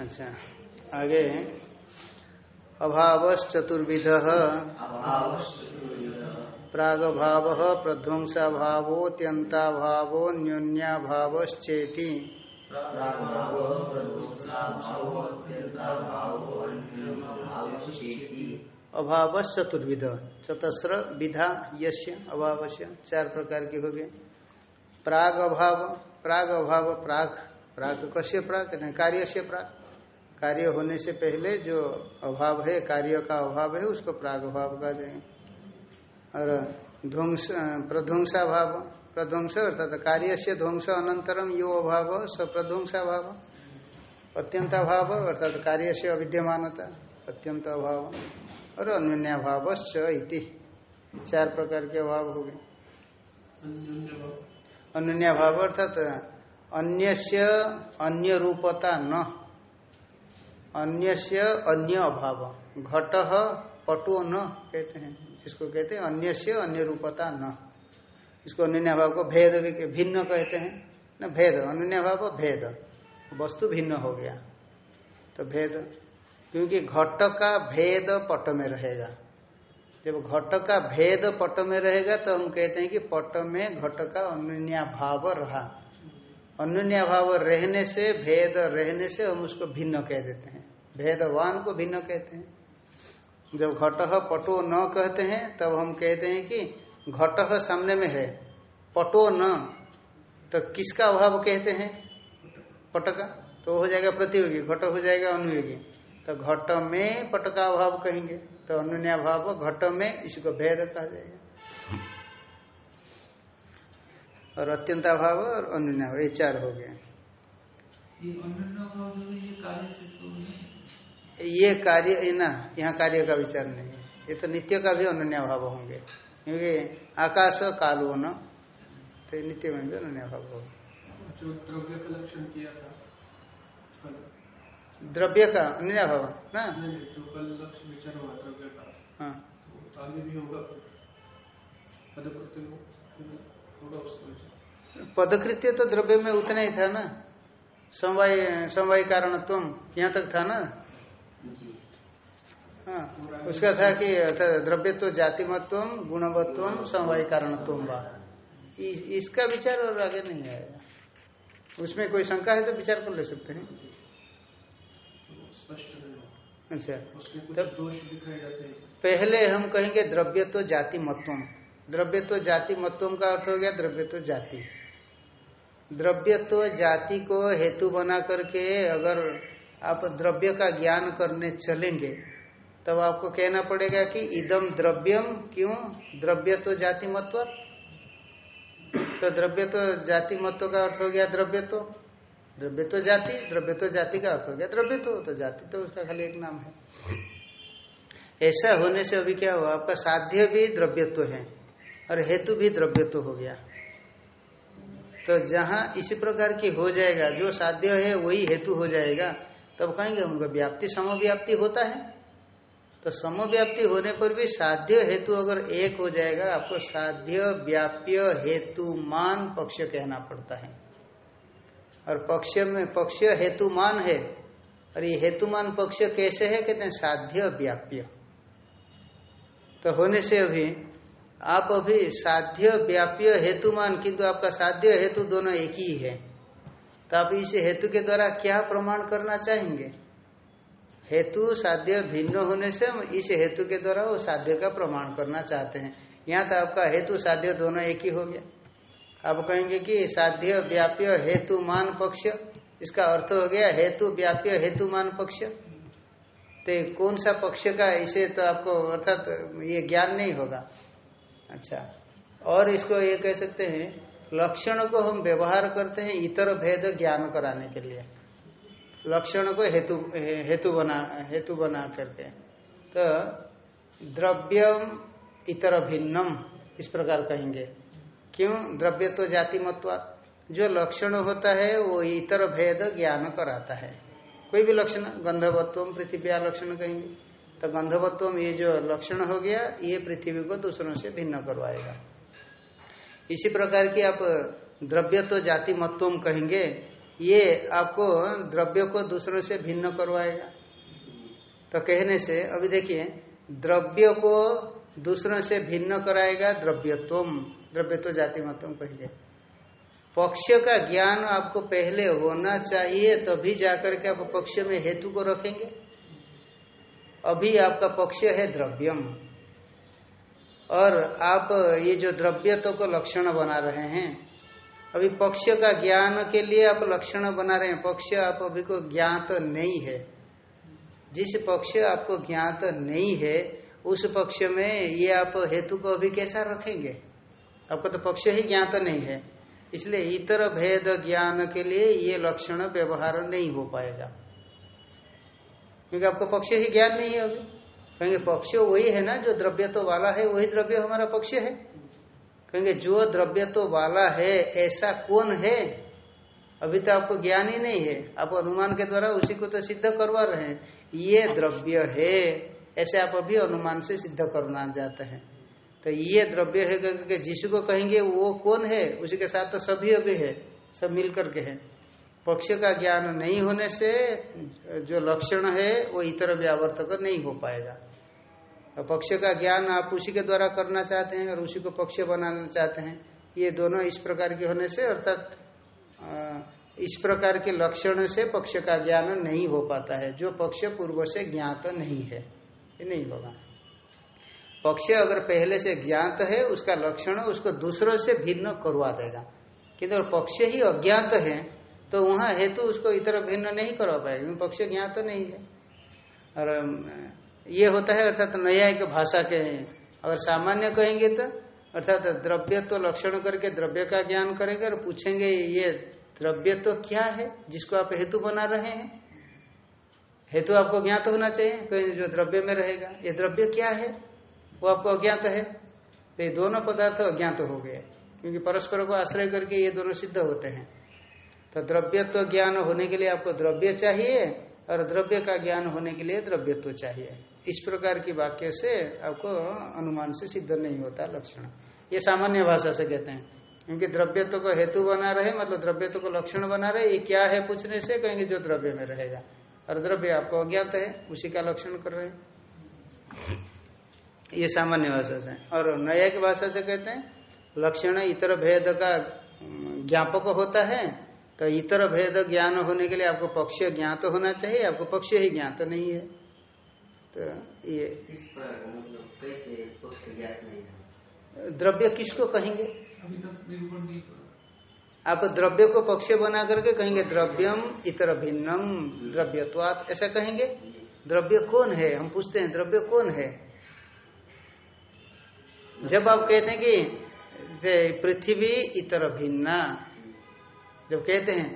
अच्छा आगे अभाव चतुर्विध प्राग भाव प्रध्वंसा भावोत्यंता भावो न्यून्या भावश्चेति अभाव चतुर्विध चतस्र विधा यश्य अभाव चार प्रकार के हो गए। प्राग अभाव प्राग अभाव प्राग प्राग कश्य प्राग कार्य से प्राग कार्य होने से पहले जो अभाव है, कार्य का अभाव है, उसको प्राग अभाव कहा जाएँगे और ध्वंस प्रध्वंसा भाव प्रध्वंस अर्थात कार्य से ध्वंस अनंतरम यो अभाव स प्रध्वंसा भाव अत्यंत अभाव अर्थात कार्य से अविद्यमानता अत्यंत अभाव और अन्योन्याभाव इति। चार प्रकार के अभाव हो गए। अन्योन्याभाव। अर्थात अन्य अन्य रूपता न। अन्य अन्य अभाव। घट पटु न कहते हैं। इसको कहते हैं? अन्य से अन्य रूपता न। इसको अन्य अभाव को भेद भी भिन्न कहते हैं। न, भेद। अन्य अभाव भेद। वस्तु भिन्न हो गया। तो भेद। क्योंकि घट का भेद पट में रहेगा। जब घट का भेद पट में रहेगा तो हम कहते हैं कि पट में घट का अन्य भाव रहा। अन्य भाव रहने से, भेद रहने से हम उसको भिन्न कह देते हैं। भेदवान को भिन्न कहते हैं। जब घट पटो न कहते हैं, तब हम कहते हैं कि घट सामने में है, पटो न। तो किसका अभाव कहते हैं? पट का? तो हो जाएगा प्रतियोगी, घट हो जाएगा अनुयोगी। तो घट में पट का अभाव कहेंगे तो अनुन्या भाव घट में इसको भेद कहा जाएगा। और अत्यंता भाव और अनुन्या ये चार हो गए। है ना यहाँ कार्य का विचार नहीं है। ये तो नित्य का भी अनुन्या भाव होंगे। क्योंकि आकाश कालो न तो नित्य में भी अनुन्या भाव होगा। जो द्रव्य का लक्षण किया था द्रव्य का अन्य भाव ना जो कल लक्ष्य विचार हुआ द्रव्य का हाँ। तो आगे भी होगा पदकृत्य तो द्रव्य में उतना ही था ना। समवाय समवाय कारण तुम यहाँ तक था ना? हाँ। उसका था कि अर्थात द्रव्य तो जातिमत्व गुणवत्व समवाय कारणत्व वा इसका विचार और आगे नहीं आएगा उसमें कोई शंका है तो विचार कर ले सकते हैं। अच्छा। तब- पहले हम कहेंगे द्रव्य तो जाति मत्वम द्रव्य तो जाति मत्वम का अर्थ हो गया द्रव्य तो जाति। द्रव्य तो जाति को हेतु बना करके अगर आप द्रव्य का ज्ञान करने चलेंगे तब आपको कहना पड़ेगा कि इदम द्रव्यम क्यों? द्रव्य तो जाति मत्व तो द्रव्य तो जाति मत्व का अर्थ हो गया द्रव्य तो द्रव्य तो जाति, द्रव्य तो जाति का अर्थ हो गया द्रव्य तो तो जाति तो उसका खाली एक नाम है। ऐसा होने से अभी क्या हुआ? आपका साध्य भी द्रव्यत्व है और हेतु भी द्रव्यत्व हो गया। तो जहाँ इसी प्रकार की हो जाएगा, जो साध्य है वही हेतु हो जाएगा, तब कहेंगे उनका व्याप्ति, समव्याप्ति होता है। तो समव्याप्ति होने पर भी साध्य हेतु अगर एक हो जाएगा, आपको साध्य व्याप्य हेतुमान पक्ष कहना पड़ता है। और पक्ष में, पक्ष हेतुमान है, और ये हेतुमान पक्ष कैसे है? कहते हैं साध्य व्याप्य। तो होने से अभी आप अभी साध्य व्याप्य हेतुमान किंतु आपका साध्य हेतु दोनों एक ही है। तो आप इस हेतु के द्वारा क्या प्रमाण करना चाहेंगे? हेतु साध्य भिन्न होने से हम इस हेतु के द्वारा वो साध्य का प्रमाण करना चाहते हैं। यहाँ तो आपका हेतु साध्य दोनों एक ही हो गया। आप कहेंगे कि साध्य व्याप्य हेतुमान पक्ष, इसका अर्थ हो गया हेतु व्याप्य हेतुमान पक्ष। तो कौन सा पक्ष का, इसे तो आपको अर्थात ये ज्ञान नहीं होगा। अच्छा और इसको ये कह सकते हैं, लक्षण को हम व्यवहार करते हैं इतर भेद ज्ञान कराने के लिए। लक्षण को हेतु हेतु बना हेतु बना करके। तो द्रव्यम इतर भिन्नम, इस प्रकार कहेंगे। क्यों? द्रव्य तो जाति मत्वा जो लक्षण होता है, वो इतर भेद ज्ञान कराता है। कोई भी लक्षण गंधवत्व पृथ्वी लक्षण कहेंगे। तो गंधवत्व ये जो लक्षण हो गया, ये पृथ्वी को दूसरों से भिन्न करवाएगा। इसी प्रकार की आप द्रव्य तो जाति मत्वम कहेंगे ये आपको द्रव्य को दूसरों से भिन्न करवाएगा। तो कहने से, अभी देखिए, द्रव्य को दूसरों से भिन्न कराएगा द्रव्यत्व द्रव्य तो जाति मतम पहले पक्ष का ज्ञान आपको पहले होना चाहिए, तभी जाकर के आप पक्ष में हेतु को रखेंगे। अभी आपका पक्ष है द्रव्यम। और आप ये जो द्रव्यत्व को लक्षण बना रहे हैं अभी पक्ष का ज्ञान के लिए आप लक्षण बना रहे हैं। पक्ष आप अभी को ज्ञात तो नहीं है। जिस पक्ष आपको ज्ञात तो नहीं है, उस पक्ष में ये आप हेतु को अभी कैसा रखेंगे? आपको तो पक्ष ही ज्ञात तो नहीं है। इसलिए इतर भेद ज्ञान के लिए ये लक्षण व्यवहार नहीं हो पाएगा। क्योंकि आपको पक्ष ही ज्ञान नहीं है अभी। कहेंगे पक्ष वही है ना, जो द्रव्य तो वाला है, वही द्रव्य हमारा पक्ष है। कहेंगे, जो द्रव्य तो वाला है, ऐसा कौन है? अभी तो आपको ज्ञान ही नहीं है। आप अनुमान के द्वारा उसी को तो सिद्ध करवा रहे हैं। ये द्रव्य है, ऐसे आप अभी अनुमान से सिद्ध करना चाहते हैं। तो ये द्रव्य है करके जिसको कहेंगे, वो कौन है? उसी के साथ तो सभी अभी है, सब मिल करके है। पक्ष का ज्ञान नहीं होने से जो लक्षण है, वो इतर व्यावर्तक नहीं हो पाएगा। और पक्ष का ज्ञान आप उसी के द्वारा करना चाहते हैं और उसी को पक्ष बनाना चाहते हैं। ये दोनों इस प्रकार के होने से, अर्थात इस प्रकार के लक्षण से पक्ष का ज्ञान नहीं हो पाता है। जो पक्ष पूर्व से ज्ञात नहीं है, ये नहीं होगा। पक्ष अगर पहले से ज्ञात है, उसका लक्षण उसको दूसरों से भिन्न करवा देगा। किंतु पक्ष ही अज्ञात है तो वहाँ हेतु उसको इतर भिन्न नहीं करवा पाएगा, क्योंकि पक्ष ज्ञात नहीं है। और ये होता है, अर्थात न्यायिक भाषा के, अगर सामान्य कहेंगे तो अर्थात द्रव्य तो लक्षण करके द्रव्य का ज्ञान करेंगे और पूछेंगे ये द्रव्य तो क्या है, जिसको आप हेतु बना रहे हैं? हेतु आपको ज्ञात होना चाहिए, कहीं जो द्रव्य में रहेगा, ये द्रव्य क्या है? वो आपको अज्ञात है। तो ये दोनों पदार्थ अज्ञात हो गए, क्योंकि परस्पर को आश्रय करके ये दोनों सिद्ध होते हैं। तो द्रव्यत्व ज्ञान होने के लिए आपको द्रव्य चाहिए, और द्रव्य का ज्ञान होने के लिए द्रव्यत्व चाहिए। इस प्रकार की वाक्य से आपको अनुमान से सिद्ध नहीं होता लक्षण। ये सामान्य भाषा से कहते हैं। क्योंकि द्रव्यत्व को हेतु बना रहे मतलब द्रव्यत्व को लक्षण बना रहे, ये क्या है पूछने से कहेंगे जो द्रव्य में रहेगा। और द्रव्य आपको अज्ञात है, उसी का लक्षण कर रहे ये सामान्य भाषा से। और नया की भाषा से कहते हैं, लक्षण इतर भेद का ज्ञापक होता है तो इतर भेद ज्ञान होने के लिए आपको पक्ष ज्ञात होना चाहिए, आपको पक्ष ही ज्ञात नहीं है। तो ये इस पर मतलब कैसे पक्ष ज्ञात नहीं द्रव्य किसको कहेंगे? अभी तक निरूपण नहीं करा आप द्रव्य को पक्ष बना करके कहेंगे द्रव्यम इतर भिन्नम द्रव्यत्वात ऐसा कहेंगे? द्रव्य कौन है? हम पूछते हैं द्रव्य कौन है? जब आप कहते हैं कि पृथ्वी इतर भिन्ना जब कहते हैं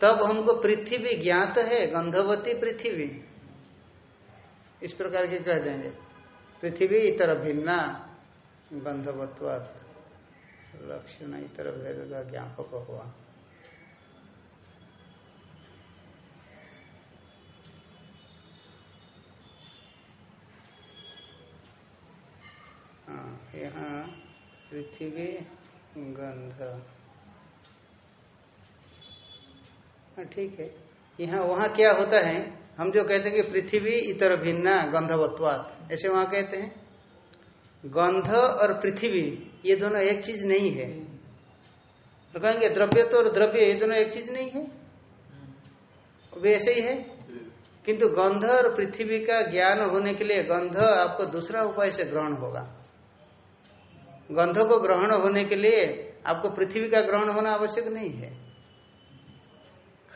तब हमको पृथ्वी ज्ञात है गंधवती पृथ्वी। इस प्रकार के कह देंगे। पृथ्वी इतर भिन्ना गंधवत्वात लक्षण इतर भेद का ज्ञापक हुआ। हाँ, यहाँ पृथ्वी गंध। हाँ ठीक है। यहाँ वहाँ क्या होता है? हम जो कहते हैं कि पृथ्वी इतर भिन्ना गंधवत्वात, ऐसे वहाँ कहते हैं। गंध और पृथ्वी, ये दोनों एक चीज़ नहीं है। तो कहेंगे द्रव्य तो और द्रव्य, ये दोनों एक चीज़ नहीं है? वे ऐसे ही है। किंतु गंध और पृथ्वी का ज्ञान होने के लिए गंध आपको दूसरा उपाय से ग्रहण होगा। गंध को ग्रहण होने के लिए आपको पृथ्वी का ग्रहण होना आवश्यक नहीं है।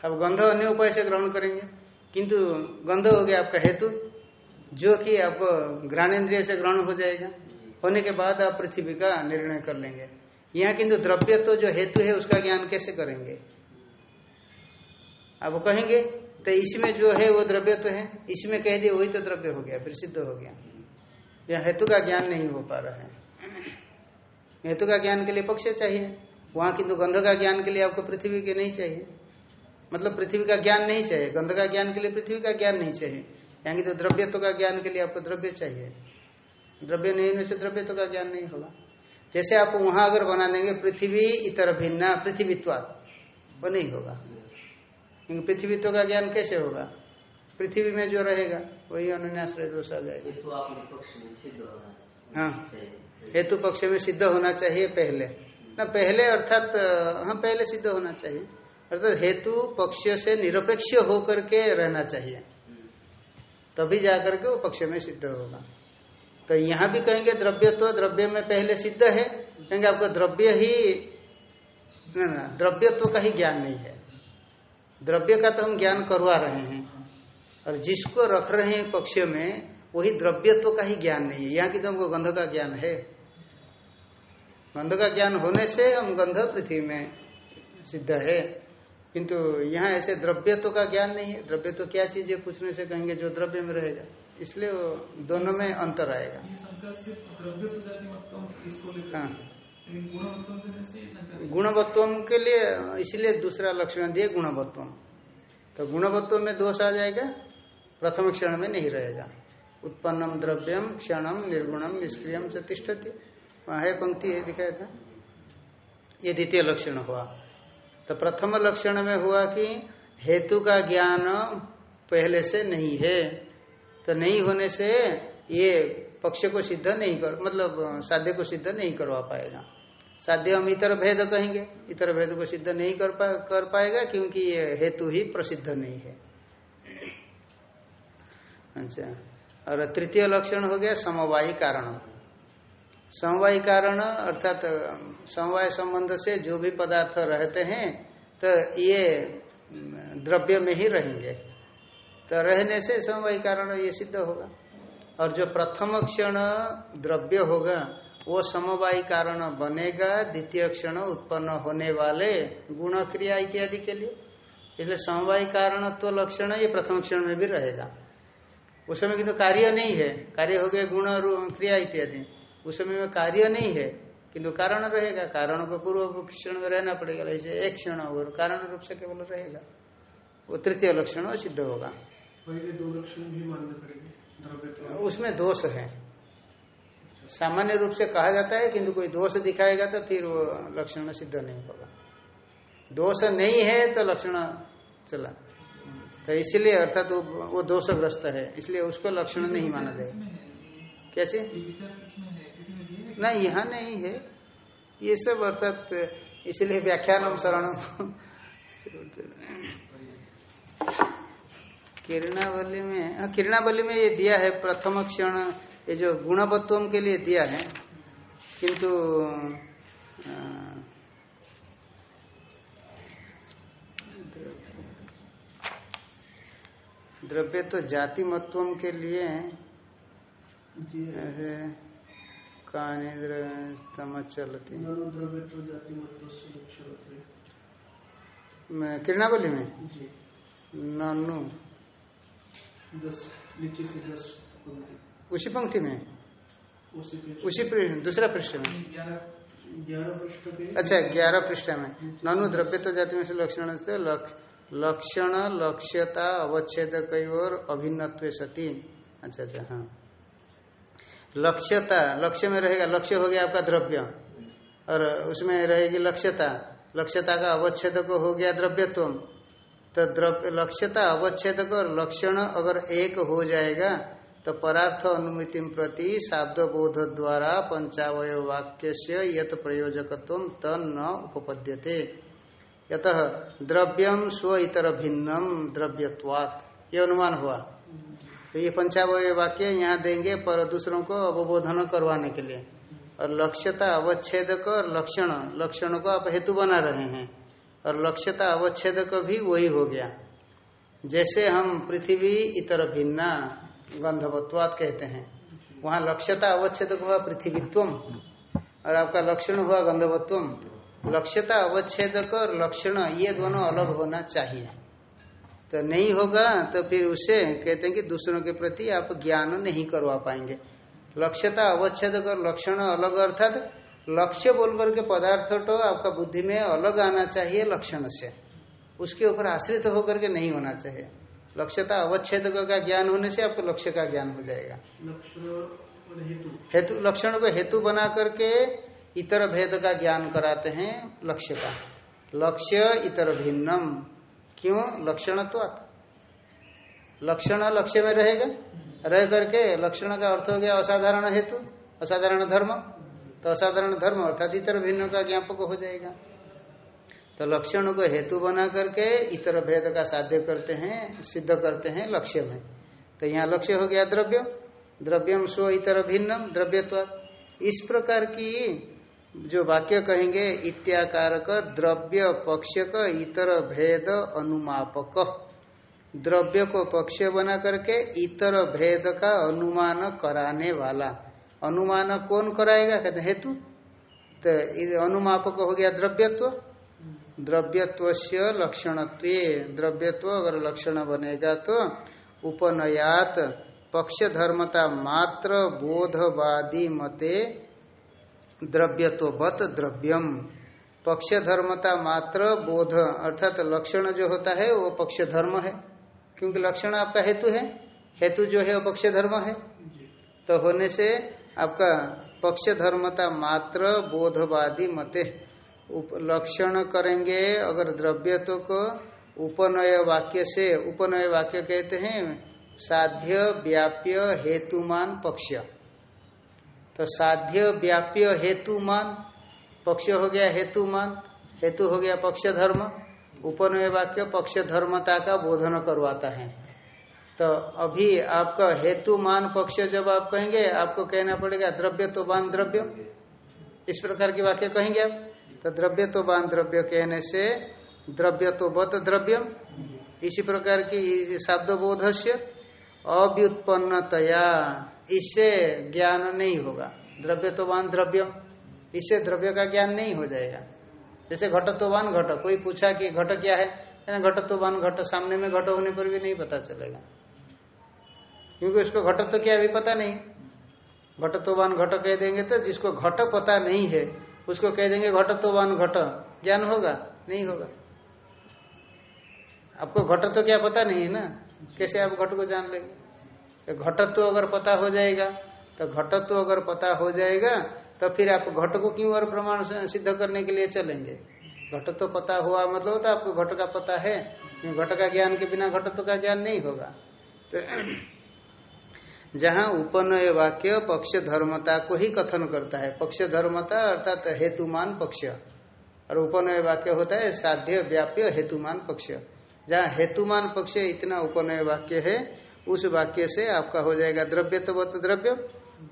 अब गंध अन्य उपाय से ग्रहण करेंगे। किंतु गंध हो गया आपका हेतु, जो कि आपको ज्ञानेन्द्रिय से ग्रहण हो जाएगा। होने के बाद आप पृथ्वी का निर्णय कर लेंगे। यहाँ किंतु द्रव्य तो जो हेतु है, उसका ज्ञान कैसे करेंगे? आप कहेंगे तो इसमें जो है, वो द्रव्य तो है। इसमें कह दिए वही तो द्रव्य हो गया, फिर सिद्ध हो गया। यहाँ हेतु का ज्ञान नहीं हो पा रहा है। हेतु का ज्ञान के लिए पक्ष चाहिए। वहाँ किंतु गंध का ज्ञान के लिए आपको पृथ्वी के नहीं चाहिए। मतलब पृथ्वी का ज्ञान नहीं चाहिए। गंध का ज्ञान के लिए पृथ्वी का ज्ञान नहीं चाहिए। की तो द्रव्यत्व का ज्ञान के लिए आपको द्रव्य चाहिए। द्रव्य नहीं होने से द्रव्यत्व का ज्ञान नहीं होगा। जैसे आप वहाँ अगर बना देंगे पृथ्वी इतर भिन्ना पृथ्वीत्वाद वो नहीं होगा। क्योंकि पृथ्वीत्व का ज्ञान कैसे होगा? पृथ्वी में जो रहेगा वही अनुन्याश्रय दोष आ जाएगा। तो हाँ। हेतु पक्ष में सिद्ध होना चाहिए पहले। ना पहले अर्थात हाँ पहले सिद्ध होना चाहिए। अर्थात हेतु पक्ष से निरपेक्ष होकर के रहना चाहिए। तभी जाकर के वो पक्ष में सिद्ध होगा। तो यहाँ भी कहेंगे द्रव्य तो द्रव्य में पहले सिद्ध है। कहेंगे आपको द्रव्य ही, ना ना, द्रव्यत्व का ही ज्ञान नहीं है। द्रव्य का तो हम ज्ञान करवा रहे हैं। और जिसको रख रहे हैं पक्ष में, वही द्रव्यत्व का ही ज्ञान नहीं है। यहाँ की तो हमको गंध का ज्ञान है। गंध का ज्ञान होने से हम गंध पृथ्वी में सिद्ध है। किंतु यहाँ ऐसे द्रव्यत्व का ज्ञान नहीं है। द्रव्य तो क्या चीज़ है पूछने से कहेंगे जो द्रव्य में रहेगा। इसलिए दोनों में अंतर आएगा। तो हाँ। गुणवत्व के लिए इसलिए दूसरा लक्षण दिए गुणवत्व तो गुणवत्व में दोष आ जाएगा प्रथम क्षण में नहीं रहेगा। उत्पन्नम द्रव्यम क्षणम निर्गुणम निष्क्रियम च तिष्ठति। वहाँ है पंक्ति दिखाया था। ये द्वितीय लक्षण हुआ। तो प्रथम लक्षण में हुआ कि हेतु का ज्ञान पहले से नहीं है। तो नहीं होने से ये पक्ष को सिद्ध नहीं कर मतलब साध्य को सिद्ध नहीं करवा पाएगा। साध्य हम इतर भेद कहेंगे। इतर भेद को सिद्ध नहीं कर पा, कर पाएगा क्योंकि ये हेतु ही प्रसिद्ध नहीं है। अच्छा। और तृतीय लक्षण हो गया समवायी कारण समवाय कारण, अर्थात समवाय संबंध से जो भी पदार्थ रहते हैं तो ये द्रव्य में ही रहेंगे। तो रहने से समवाय कारण ये सिद्ध होगा। और जो प्रथम क्षण द्रव्य होगा, वो समवाय कारण बनेगा, द्वितीय क्षण उत्पन्न होने वाले गुण क्रिया इत्यादि के लिए। इसलिए समवाय कारण तो लक्षण ये प्रथम क्षण में भी रहेगा। उस समय की तो कार्य नहीं है। कार्य हो गए गुण क्रिया इत्यादि। उस समय में कार्य नहीं है किंतु कारण रहेगा। कारण को पूर्व क्षण में रहना पड़ेगा ऐसे एक क्षण और कारण रूप से केवल रहेगा। वो तृतीय लक्षण सिद्ध होगा। दो लक्षण भी मान्य करेंगे तो उसमें दोष है। सामान्य रूप से कहा जाता है किंतु कोई दोष दिखाएगा तो फिर वो लक्षण सिद्ध नहीं होगा। दोष नहीं है तो लक्षण चला। तो इसलिए अर्थात वो, वो दोषग्रस्त है इसलिए उसको लक्षण नहीं माना जाएगा। क्या चीज़ नहीं यहाँ नहीं है। ये सब अर्थात इसलिए व्याख्यान शरण किरणावली में हाँ किरणावली में ये दिया है प्रथम क्षण ये जो गुणवत्व के लिए दिया है। किंतु द्रव्य तो जाति मत्व के लिए जी अरे कहानी स्तम चलती। किरणावली में? ननु। नीचे से दस उसी पंक्ति में? उसी दूसरा पृष्ठ में। अच्छा ग्यारह पृष्ठ में। ननु द्रव्य तो जाति में से लक्षण लक्षण लक्ष्यता अवच्छेद कई और अभिन्नत्व सती। अच्छा अच्छा हाँ। लक्ष्यता, लक्ष्य में रहेगा, लक्ष्य हो गया आपका द्रव्य। और उसमें रहेगी लक्ष्यता। लक्ष्यता का अवच्छेद को हो गया द्रव्यत्व तो द्रव्य, लक्ष्यता अवच्छेद और लक्षण अगर एक हो जाएगा तो परार्थ अनुमिति प्रति शाब्द बोध द्वारा पंचावय वाक्य से यत प्रयोजकत्व तन उपपद्यते। यत द्रव्यम स्व इतर भिन्नम द्रव्यत्वात्। ये अनुमान हुआ। तो ये पंचावय वाक्य यहाँ देंगे पर दूसरों को अवबोधन करवाने के लिए। और लक्ष्यता, अवच्छेदक और लक्षण लक्षण को आप हेतु बना रहे हैं। और लक्ष्यता, अवच्छेदक भी वही हो गया। जैसे हम पृथ्वी इतर भिन्ना गंधवत्वात कहते हैं, वहाँ लक्ष्यता, अवच्छेदक हुआ पृथ्वीत्वम, और आपका लक्षण हुआ गंधवत्वम। लक्ष्यता, अवच्छेदक और लक्षण, ये दोनों अलग होना चाहिए। तो नहीं होगा तो फिर उसे कहते हैं कि दूसरों के प्रति आप ज्ञान नहीं करवा पाएँगे। लक्ष्यता अवच्छेद कर लक्षण अलग अर्थात लक्ष्य बोल करके पदार्थ तो आपका बुद्धि में अलग आना चाहिए लक्षण से। उसके ऊपर आश्रित होकर के नहीं होना चाहिए। लक्ष्यता अवच्छेद का ज्ञान होने से आपको लक्ष्य का ज्ञान हो जाएगा। हेतु लक्षण को हेतु बना करके इतर भेद का ज्ञान कराते हैं लक्ष्य का। लक्ष्य इतर भिन्नम। क्यों? लक्षणत्वात्। लक्षण लक्ष्य में रहेगा? रह करके लक्षण का अर्थ हो गया असाधारण हेतु, असाधारण धर्म। तो असाधारण धर्म अर्थात इतर भिन्न का ज्ञापक हो जाएगा। तो लक्षण को हेतु बना करके इतर भेद का साध्य करते हैं, सिद्ध करते हैं लक्ष्य में। तो यहाँ लक्ष्य हो गया द्रव्य द्रव्यम स्व इतर भिन्नम द्रव्यत्व इस प्रकार की जो वाक्य कहेंगे, इत्याकारक, द्रव्य पक्ष का इतर, भेद, अनुमापक। द्रव्य को पक्ष बना करके इतर, भेद का अनुमान कराने वाला। अनुमान कौन कराएगा? कहते हेतु। तो अनुमापक हो गया द्रव्यत्व। द्रव्यत्व से लक्षणत्व। द्रव्यत्व अगर लक्षण बनेगा तो उपनयात पक्ष धर्मता मात्र, बोधवादी मते द्रव्यत्वत द्रव्यम। पक्ष धर्मता मात्र बोध, अर्थात लक्षण जो होता है, वो पक्ष धर्म है। क्योंकि लक्षण आपका हेतु है, हेतु जो है वो पक्ष धर्म है। तो होने से आपका पक्ष धर्मता मात्र बोधवादी मते। लक्षण करेंगे, अगर द्रव्यत्व को उपनय वाक्य से, उपनय वाक्य कहते हैं, साध्य, व्याप्य, हेतुमान पक्ष तो साध्य व्याप्य हेतु हेतुमान पक्ष हो गया हेतु हेतुमान हेतु हो गया पक्ष धर्म, उपनय वाक्य पक्ष धर्मता का बोधन करवाता है। तो अभी आपका हेतुमान पक्ष जब आप कहेंगे, आपको कहना पड़ेगा द्रव्य तो बान द्रव्य। इस प्रकार की वाक्य कहेंगे आप। तो द्रव्य तो बान द्रव्य कहने से द्रव्य तो बत द्रव्यम। इसी प्रकार की शब्द बोध से अव्युत्पन्नतया। इससे ज्ञान नहीं होगा। द्रव्य तो बान द्रव्य। इससे द्रव्य का ज्ञान नहीं हो जाएगा। जैसे घटत्वान घट। कोई पूछा कि घट क्या है? घटत्वान घट सामने में घट होने पर भी नहीं पता चलेगा। क्योंकि उसको घटत्व तो क्या अभी पता नहीं। घटत्वान घट कह देंगे तो जिसको घट पता नहीं है, उसको कह देंगे घटत्वान घट। ज्ञान होगा? नहीं होगा। आपको घट तो क्या पता नहीं है ना? कैसे आप घट को जान लेंगे? तो घटत्व अगर पता हो जाएगा तो घटत्व अगर पता हो जाएगा तो फिर आप घट को क्यों और प्रमाण सिद्ध करने के लिए चलेंगे? घट तो पता हुआ मतलब तो आपको घट का पता है घट का ज्ञान के बिना घटत्व का ज्ञान नहीं होगा। तो जहाँ उपनय वाक्य पक्ष धर्मता को ही कथन करता है, पक्ष धर्मता अर्थात हेतुमान पक्ष, और उपनय वाक्य होता है साध्य व्याप्य हेतुमान पक्ष। जहाँ हेतुमान पक्ष इतना उपनय वाक्य है उस वाक्य से आपका हो जाएगा द्रव्य तो द्रव्य।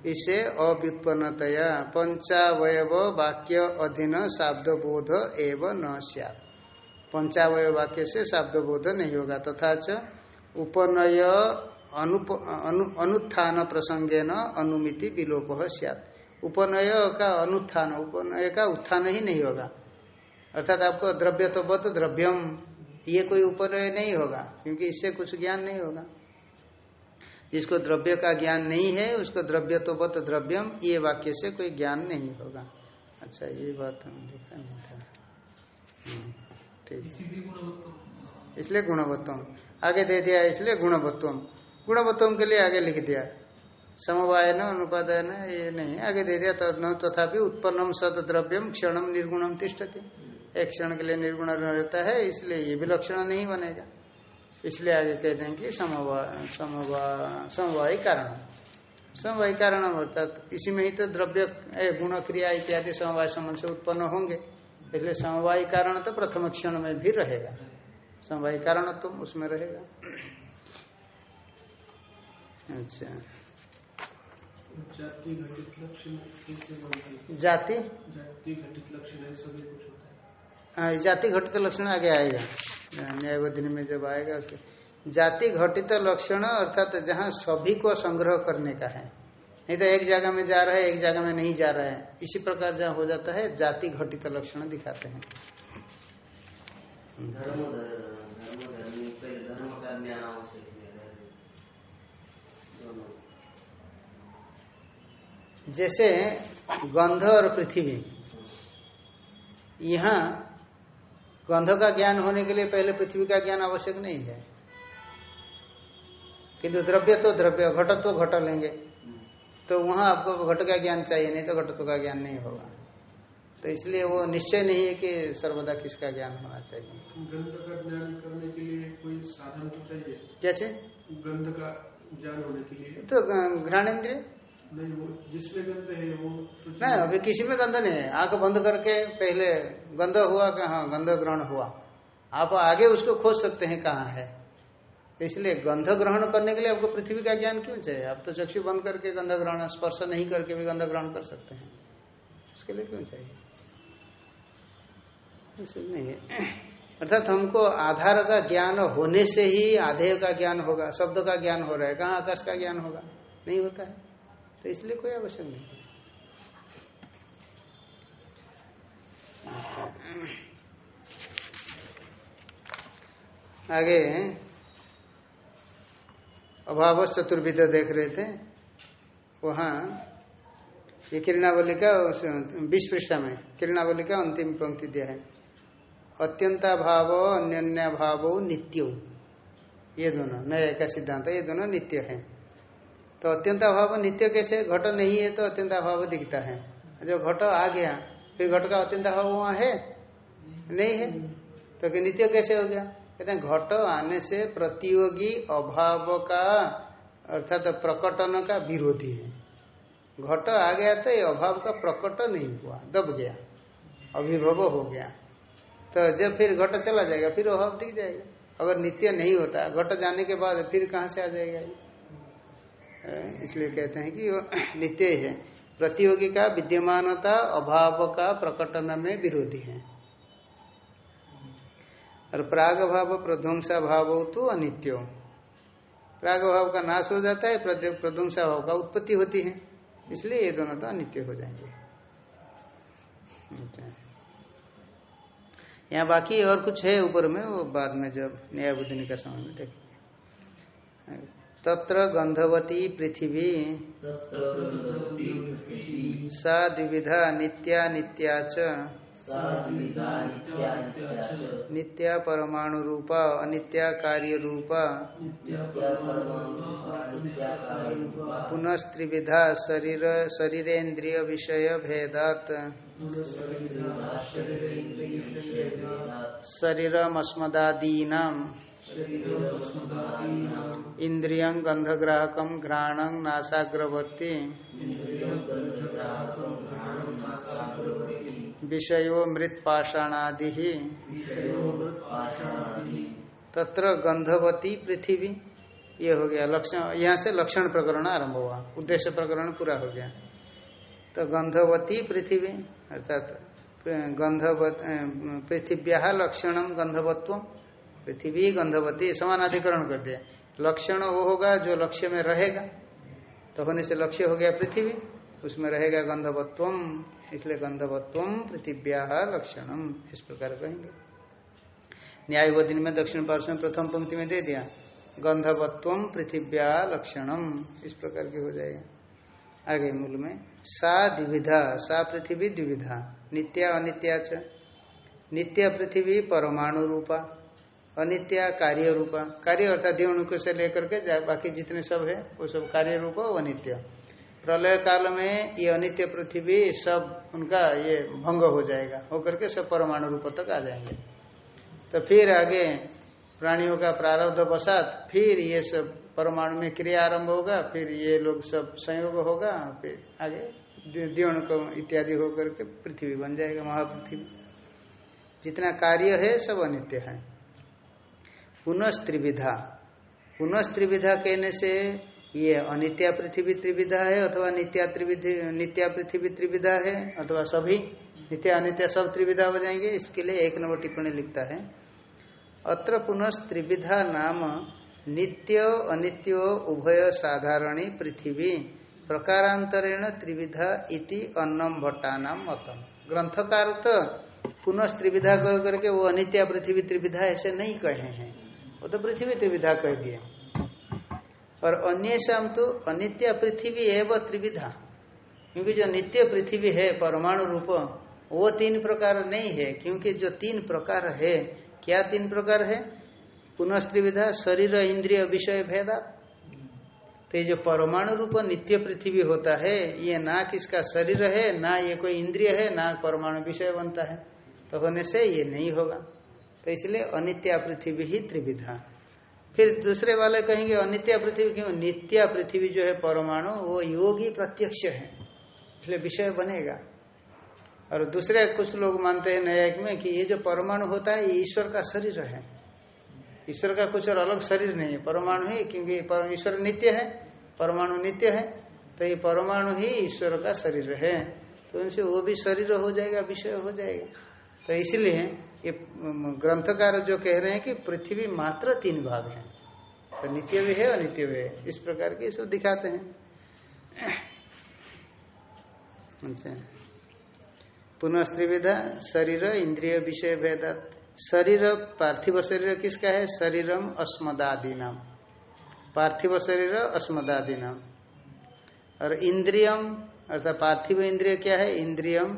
इसे अव्युत्पन्नतया पंचावय वाक्य अधीन शाब्द बोध एवं न पंचावय वाक्य से शाब्द बोध नहीं होगा। तथा च उपनय अनुप, अनु, अनुत्थान प्रसंगे न अनुमिति विलोप सियात। उपनय का अनुत्थान उपनय का उत्थान ही नहीं होगा। अर्थात आपको द्रव्य तो बत द्रव्यम ये कोई उपनय नहीं होगा क्योंकि इससे कुछ ज्ञान नहीं होगा। जिसको द्रव्य का ज्ञान नहीं है उसको द्रव्य तो बत द्रव्यम ये वाक्य से कोई ज्ञान नहीं होगा। अच्छा ये बात हम देखा नहीं था। हम्म, इसलिए गुणवत्तम। आगे दे दिया इसलिए गुणवत्तम। गुणवत्तम के लिए आगे लिख दिया। समवाय न अनुपादय न ये नहीं। आगे दे दिया तथा तो उत्पन्नम सद द्रव्यम क्षणम निर्गुणम तिष्ठती। एक क्षण के लिए निर्गुण रहता है इसलिए ये भी लक्षण नहीं बनेगा। इसलिए आगे कह देंगे कि समवाय कारण। समवाय कारण अर्थात इसी में ही तो द्रव्य गुण क्रिया इत्यादि समवाय संबंध से उत्पन्न होंगे। इसलिए समवाय कारण तो प्रथम क्षण में भी रहेगा। समवाय कारण तो उसमें रहेगा। अच्छा। जाति घटित लक्षण जाति? जाति घटित लक्षण सभी कुछ होता है। हाँ, जाति घटित लक्षण आगे आएगा। न्यायवधि में जब आएगा उसके जाति घटित लक्षण अर्थात जहाँ सभी को संग्रह करने का है। नहीं तो एक जगह में जा रहा है एक जगह में नहीं जा रहा है। इसी प्रकार जहाँ हो जाता है जाति घटित लक्षण दिखाते हैं। धर्म धर्म धर्म का ज्ञान आवश्यक जैसे गंध और पृथ्वी यहाँ गंध का ज्ञान होने के लिए पहले पृथ्वी का ज्ञान आवश्यक नहीं है। किंतु द्रव्य तो द्रव्य घटत्व तो घट लेंगे। तो वहाँ आपको घट का ज्ञान चाहिए नहीं तो घटत्व का ज्ञान नहीं होगा। तो इसलिए वो निश्चय नहीं है कि सर्वदा किसका ज्ञान होना चाहिए। गंध का ज्ञान करने के लिए कोई साधन तो चाहिए? कैसे गंध का ज्ञान होने के लिए। तो घ्राणेन्द्रिय नहीं वो जिसमें गंध है वो नहीं अभी किसी में गंध नहीं है। आँख बंद करके पहले गंध हुआ कि हाँ गंध ग्रहण हुआ। आप आगे उसको खोज सकते हैं कहाँ है। इसलिए गंध ग्रहण करने के लिए आपको पृथ्वी का ज्ञान क्यों चाहिए? आप तो चक्षु बंद करके गंध ग्रहण स्पर्श नहीं करके भी गंध ग्रहण कर सकते हैं। उसके लिए क्यों चाहिए? नहीं है। अर्थात हमको आधार का ज्ञान होने से ही आधेय का ज्ञान होगा शब्द का ज्ञान हो रहा है। कहाँ आकाश का ज्ञान होगा? नहीं होता है। तो इसलिए कोई आवश्यक नहीं। आगे अभाव चतुर्विद देख रहे थे। वहाँ, ये किरणावली का बीस पृष्ठा में, किरणावली का अंतिम पंक्ति दिया है। अत्यंता भाव अन्य भाव नित्यो। ये दोनों, नया का सिद्धांत, ये दोनों नित्य है। तो अत्यंत अभाव नित्य कैसे घट नहीं है तो अत्यंत अभाव दिखता है। जो घट आ गया, फिर घट का अत्यंत अभाव वहाँ है? नहीं है। तो कि नित्य कैसे हो गया? कहते हैं, घट आने से प्रतियोगी अभाव का, अर्थात तो प्रकटन का विरोधी है। घट आ गया तो ये अभाव का प्रकट नहीं हुआ, दब गया, अभिभव हो गया। तो जब फिर घट चला जाएगा, फिर अभाव दिख जाएगा। अगर नित्य नहीं होता, घट जाने के बाद फिर कहाँ से आ जाएगा ये? इसलिए कहते हैं कि वो नित्य है। प्रतियोगी का विद्यमानता, अभाव का प्रकटन में विरोधी है। और प्राग भाव प्रध्वंसा भाव तो अनित्यो। प्राग भाव का नाश हो जाता है प्रध्वंसा भाव का उत्पत्ति होती है। इसलिए ये दोनों तो अनित्य हो जाएँगे। यहाँ बाकी और कुछ है ऊपर में, वो बाद में जब न्याय बुद्धि का समय में देखेंगे। तत्र गंधवती पृथ्वी। सा द्विविधा नित्या नित्या च। नित्या परमाणु रूपा अनित्या कार्य रूपा पुनस्त्रिविधा शरीर शरीरेन्द्रिय विषय भेदात। शरीरमस्मदादीना इंद्रिय गंधग्राहक घ्राण नाशाग्रवर्ती विषयो मृत्पाषाणादि। तत्र गंधवती पृथ्वी। ये हो गया, लक्षण, यहाँ से लक्षण प्रकरण आरंभ हुआ, उद्देश्य प्रकरण पूरा हो गया। तो गंधवती पृथ्वी, अर्थात गंधवत पृथिव्या लक्षणम गंधवत्व पृथ्वी, गंधवती समान अधिकरण कर दिया। लक्षण वो होगा जो लक्ष्य में रहेगा। तो होने से लक्ष्य हो गया पृथ्वी, उसमें रहेगा गंधवत्वम, इसलिए गंधवत्वम पृथिव्या लक्षणम, इस प्रकार कहेंगे। न्याय दिन में दक्षिण पार्श्व में प्रथम पंक्ति में दे दिया। गंधवत्वम पृथिव्या लक्षणम, इस प्रकार की हो जाएगा। आगे मूल में, सा द्विविधा, सा पृथ्वी द्विविधा, नित्या अनित्या च। नित्य पृथ्वी परमाणु रूपा। अनित्या कार्य रूपा कार्य अर्थात दिवणुक से लेकर के बाकी जितने सब है, वो सब कार्य रूप अनित्य। प्रलय काल में ये अनित्य पृथ्वी सब उनका ये भंग हो जाएगा। होकर के सब परमाणु रूप तक आ जाएँगे। तो फिर आगे प्राणियों का प्रारब्ध बसात फिर ये सब परमाणु में क्रिया आरंभ होगा, फिर ये लोग सब संयोग होगा, फिर आगे द्योण को इत्यादि होकर के पृथ्वी बन जाएगा, महापृथ्वी। जितना कार्य है, सब अनित्य है। पुनस्त्रिविधा। पुनस्त्रिविधा कहने से ये अनित्या पृथ्वी त्रिविधा है अथवा नित्या त्रिविधि, नित्या पृथ्वी त्रिविधा है अथवा सभी नित्या अनित्या सब त्रिविधा हो जाएँगे, इसके लिए एक नंबर टिप्पणी लिखता है। अत्र पुनस्त्रिविधा नाम नित्य अनित्य उभय साधारणी पृथ्वी, प्रकारांतरेण त्रिविधा इति अन्नम भट्टा नाम मतम। ग्रंथकार तो पुनः त्रिविधा कह करके वो अनित्या पृथ्वी त्रिविधा ऐसे नहीं कहे हैं। वो तो पृथ्वी त्रिविधा कह दिए और अन्य शाम तो अनित्य पृथ्वी है वह त्रिविधा। क्योंकि जो नित्य पृथ्वी है, परमाणु रूप, वो तीन प्रकार नहीं है, क्योंकि जो तीन प्रकार है, क्या तीन प्रकार है? पुनस्त्रिविधा, शरीर, इंद्रिय, विषय, भेदा। तो जो परमाणु रूप, नित्य पृथ्वी होता है, ये ना किसका शरीर है, ना ये कोई इंद्रिय है, ना परमाणु विषय बनता है। तो होने से ये नहीं होगा। तो इसलिए अनित्या पृथ्वी ही त्रिविधा। फिर दूसरे वाले कहेंगे, अनित्या पृथ्वी क्यों? नित्या पृथ्वी जो है परमाणु, वो योगी प्रत्यक्ष है। इसलिए विषय बनेगा। और दूसरे कुछ लोग मानते हैं न्यायिक में कि ये जो परमाणु होता है, ये ईश्वर का शरीर है। ईश्वर का कुछ और अलग शरीर नहीं है। परमाणु ही, क्योंकि ईश्वर नित्य है, परमाणु नित्य है तो ये परमाणु ही ईश्वर का शरीर है। तो उनसे वो भी शरीर हो जाएगा, विषय हो जाएगा। तो इसलिए ये ग्रंथकार जो कह रहे हैं कि पृथ्वी मात्र तीन भाग है। तो नित्य भी है, अनित्य भी है। इस प्रकार के सब दिखाते हैं। अच्छा। पुनः त्रिविधा शरीर, इंद्रिय विषय भेद शरीर, पार्थिव शरीर किसका है? शरीरम अस्मदादी नाम पार्थिव शरीर अस्मदादी नाम और इंद्रियम, अर्थात पार्थिव इंद्रिय क्या है? इंद्रियम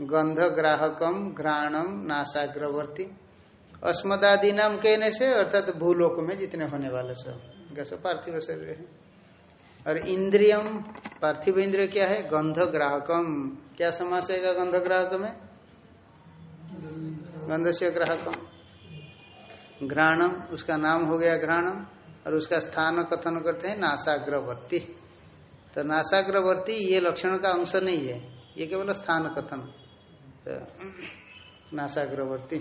गंध ग्राहकम घ्राणम, नासाग्रवर्ती। अस्मदादि नाम कहने से, अर्थात भूलोक में जितने होने वाले सब कैसे पार्थिव शरीर है। और इंद्रियम, पार्थिव इंद्रिय क्या है? गंध ग्राहकम क्या समास है गंध ग्राहक में? गंध से ग्राहकम। घ्राणम, उसका नाम हो गया घ्राणम, और उसका स्थान कथन करते हैं नासाग्रवर्ती। तो नासाग्रवर्ती ये लक्षण का अंश नहीं है, ये केवल स्थान कथन। तो नासाग्रवर्ती।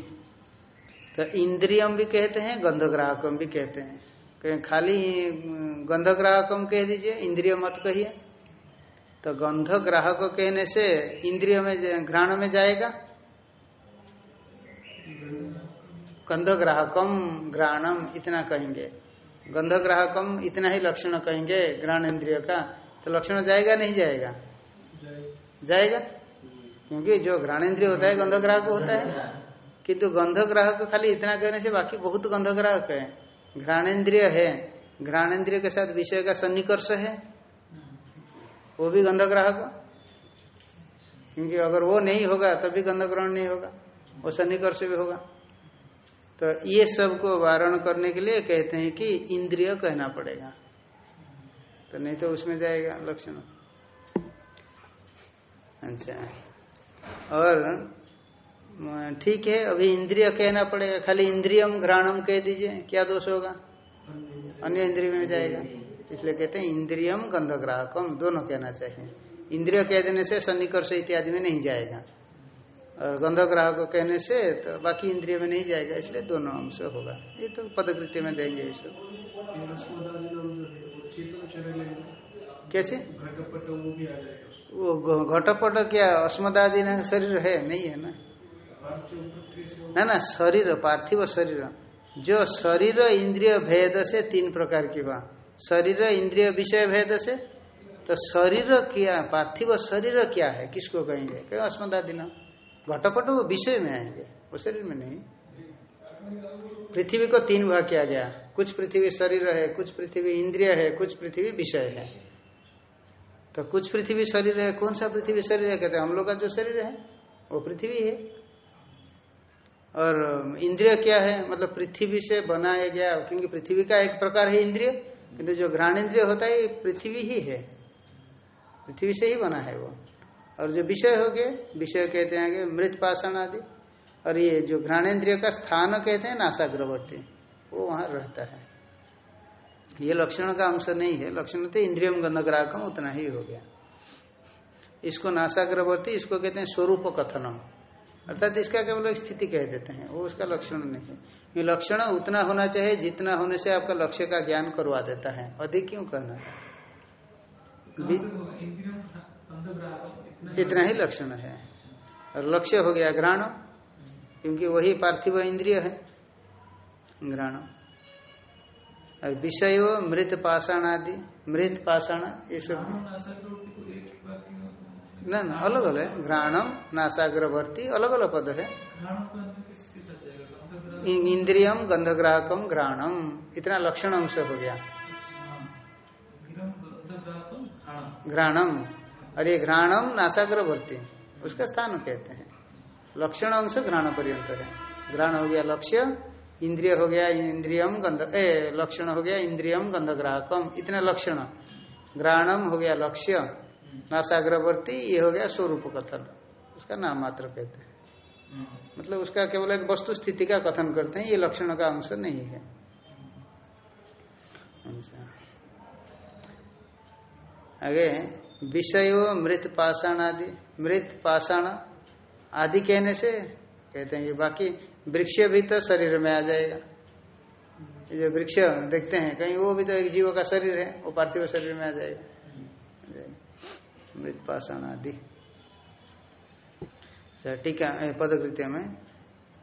तो इंद्रियम भी कहते हैं गंधग्राहकम भी कहते हैं। कहीं खाली गंधग्राहकम कह दीजिए इंद्रिय मत कहिए। तो गंध ग्राहक कहने से इंद्रिय में घ्राण में जाएगा? गंध ग्राहकम घ्राणम इतना कहेंगे। गंध ग्राहकम इतना ही लक्षण कहेंगे घ्राण इंद्रिय का। तो लक्षण जाएगा नहीं जाएगा। जाएगा? क्योंकि जो घ्राणेन्द्रिय होता है गंध ग्राहक होता है। किंतु गंध ग्राहक खाली इतना कहने से बाकी बहुत गंध ग्राहक है। घ्राणेन्द्रिय है। घ्राणेन्द्रिय के साथ विषय का सन्निकर्ष है। वो भी गंध ग्राहक क्योंकि अगर वो नहीं होगा, तभी गंध ग्रहण नहीं होगा। वो सन्निकर्ष भी होगा। तो ये सबको वारण करने के लिए कहते हैं कि इंद्रिय कहना पड़ेगा। तो नहीं तो उसमें जाएगा लक्षण। अच्छा। और ठीक है, अभी इंद्रिय कहना पड़ेगा, खाली इंद्रियम घ्राणम कह दीजिए, क्या दोष होगा? अन्य इंद्रिय में जाएगा। इसलिए कहते हैं इंद्रियम, गंधग्राहकम, दोनों कहना चाहिए। इंद्रिय कह देने से सन्निकर्ष इत्यादि में नहीं जाएगा। और गंधग्राहक कहने से तो बाकी इंद्रिय में नहीं जाएगा, इसलिए दोनों अंश होगा। ये तो पदकृत्य में देंगे सब कैसे? वो घटपट क्या अस्मदादि शरीर है नहीं है ना? ना ना शरीर पार्थिव शरीर। जो शरीर इंद्रिय भेद से तीन प्रकार की हुआ शरीर इंद्रिय विषय भेद से? तो शरीर क्या पार्थिव शरीर क्या है? किसको कहेंगे? कहें अस्मदादि नाम घटपट वो विषय में आएँगे वो शरीर में नहीं। पृथ्वी को तीन भाग किया गया। कुछ पृथ्वी शरीर है कुछ पृथ्वी इंद्रिय है कुछ पृथ्वी विषय है। तो कुछ पृथ्वी शरीर है, कौन सा पृथ्वी शरीर है? कहते हैं, हम लोग का जो शरीर है, वो पृथ्वी है। और इंद्रिय क्या है? मतलब पृथ्वी से बनाया गया, क्योंकि पृथ्वी का एक प्रकार है इंद्रिय। किंतु जो घ्राण इंद्रिय होता है पृथ्वी ही है। पृथ्वी से ही बना है वो। और जो विषय हो गए विषय कहते हैं मृत पाषण आदि। और ये जो घ्राणेन्द्रिय का स्थान कहते हैं, नासाग्रवर्ती, वो वहाँ रहता है। ये लक्षण का अंश नहीं है। लक्षण तो इंद्रियम गंधग्राहकम उतना ही हो गया। इसको नासाग्रवर्ती इसको कहते हैं स्वरूप कथनम। अर्थात इसका केवल स्थिति कह देते हैं। वो उसका लक्षण नहीं है। ये लक्षण उतना होना चाहिए जितना होने से आपका लक्ष्य का ज्ञान करवा देता है। अधिक क्यों कहना है इतना ही लक्षण है। और लक्ष्य हो गया घ्राण क्योंकि वही पार्थिव इंद्रिय है। घ्राण। और विषय मृत पाषाण आदि मृत पाषाण ये सब। न न अलग अलग है। घ्राणम नासाग्रवर्ती अलग अलग पद है। इंद्रियम गंधग्राहकम घ्राणम इतना लक्षण अंश हो गया। घ्राणम और ये घ्राणम नासाग्रवर्ती उसका स्थान कहते हैं। लक्षण अंश घ्राण पर्यंत है। घ्राण हो गया लक्ष्य इंद्रिय हो गया, इंद्रियम गंध, ए, लक्षण हो गया, इंद्रियम गंधग्राहकम। इतना लक्षण। घ्राणम हो गया लक्ष्य, नासाग्रवर्ती, ये हो गया स्वरूप कथन। उसका नाम मात्र कहते हैं। मतलब उसका केवल एक वस्तु स्थिति का कथन करते हैं, ये लक्षण का अंश नहीं है। अच्छा। आगे, विषय मृत पाषाण आदि मृत पाषाण आदि कहने से कहते हैं कि बाकी वृक्ष भी तो शरीर में आ जाएगा। जो वृक्ष देखते हैं कहीं वो भी तो एक जीव का शरीर है वो पार्थिव शरीर में आ जाएगा। मृत पाषाण आदि अच्छा, ठीक है पदकृत्य में।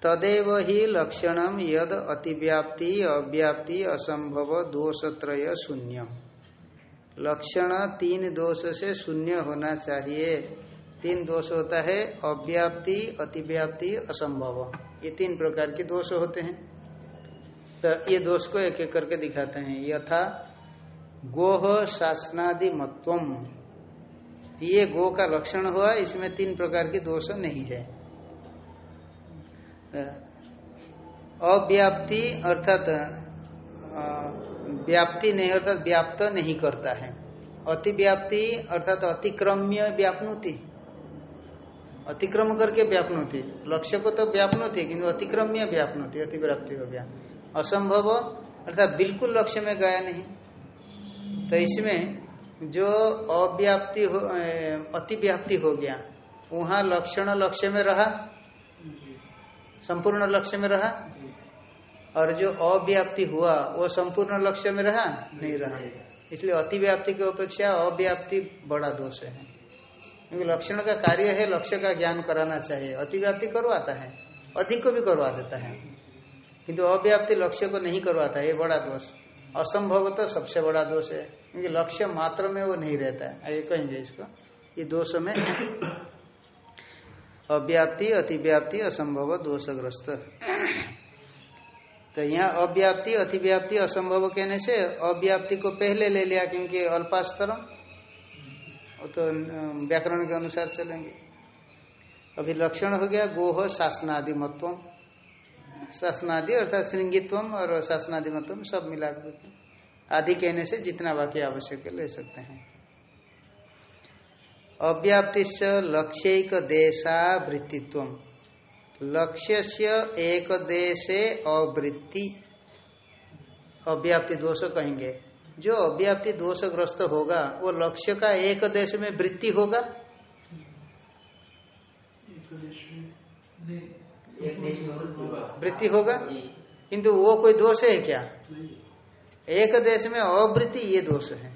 तदेव ही लक्षणम यद अतिव्याप्ति अव्याप्ति असंभव दोषत्रय शून्य लक्षण तीन दोष से शून्य होना चाहिए। तीन दोष होता है अव्याप्ति अतिव्याप्ति असंभव। ये तीन प्रकार के दोष होते हैं। तो ये दोष को एक एक करके दिखाते हैं। यथा गोह शासनादि मत्वम। ये गो का लक्षण हुआ, इसमें तीन प्रकार के दोष नहीं है। अव्याप्ति अर्थात व्याप्ति नहीं, अर्थात व्याप्त नहीं करता है। अतिव्याप्ति अर्थात अतिक्रम्य व्यापनुति। अतिक्रम करके व्यापन होती। लक्ष्य को तो व्यापन होती, किंतु अतिक्रम्य व्यापनुति अतिव्याप्ति हो गया। असंभव, अर्थात बिल्कुल लक्ष्य में गया नहीं। तो इसमें जो अव्याप्ति हो अतिव्याप्ति हो गया, वहाँ लक्षण लक्ष्य में रहा, संपूर्ण लक्ष्य में रहा, और जो अव्याप्ति हुआ, वो संपूर्ण लक्ष्य में रहा, नहीं रहा। इसलिए अतिव्याप्ति की अपेक्षा अव्याप्ति बड़ा दोष है। क्योंकि लक्षण का कार्य है, लक्ष्य का ज्ञान कराना चाहिए। अतिव्याप्ति करवाता है, अधिक को भी करवा देता है। किंतु अव्याप्ति लक्ष्य को नहीं करवाता है ये बड़ा दोष। असंभव तो सबसे बड़ा दोष है, क्योंकि लक्ष्य मात्र में वो नहीं रहता है। आइए कहेंगे इसको। ये दोष में अव्याप्ति, अतिव्याप्ति, असंभव, दोषग्रस्त। तो यहाँ अव्याप्ति, अतिव्याप्ति, असंभव कहने से अव्याप्ति को पहले ले लिया, क्योंकि अल्पास्तर वो तो व्याकरण के अनुसार चलेंगे। अभी लक्षण हो गया, गोह शासनादि शासनादि अर्थात श्रृंगित्व और शासनादि मत्व सब मिला आदि कहने से जितना बाकी आवश्यक ले सकते हैं। अव्याप्ति लक्ष्यक देशावृत्तित्व लक्ष्य से एक देशे अवृत्ति। अव्याप्ति दोष कहेंगे। जो अव्याप्ति दोषग्रस्त होगा वो लक्ष्य का एक देश में वृत्ति होगा? वृत्ति होगा। किंतु वो कोई दोष है क्या? एक देश में अवृत्ति ये दोष है।